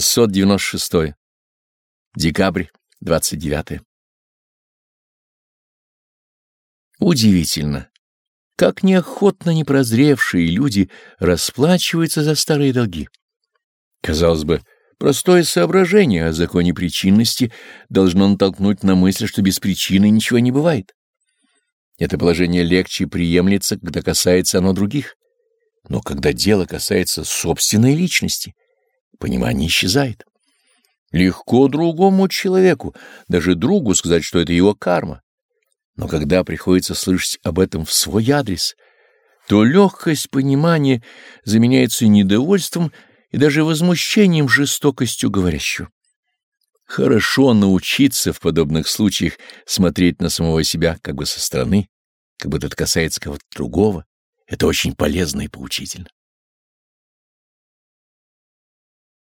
696. Декабрь, 29. Удивительно, как неохотно непрозревшие люди расплачиваются за старые долги. Казалось бы, простое соображение о законе причинности должно натолкнуть на мысль, что без причины ничего не бывает. Это положение легче приемлется, когда касается оно других. Но когда дело касается собственной личности, понимание исчезает. Легко другому человеку, даже другу сказать, что это его карма. Но когда приходится слышать об этом в свой адрес, то легкость понимания заменяется недовольством и даже возмущением жестокостью говорящего. Хорошо научиться в подобных случаях смотреть на самого себя как бы со стороны, как будто это касается кого-то другого. Это очень полезно и поучительно.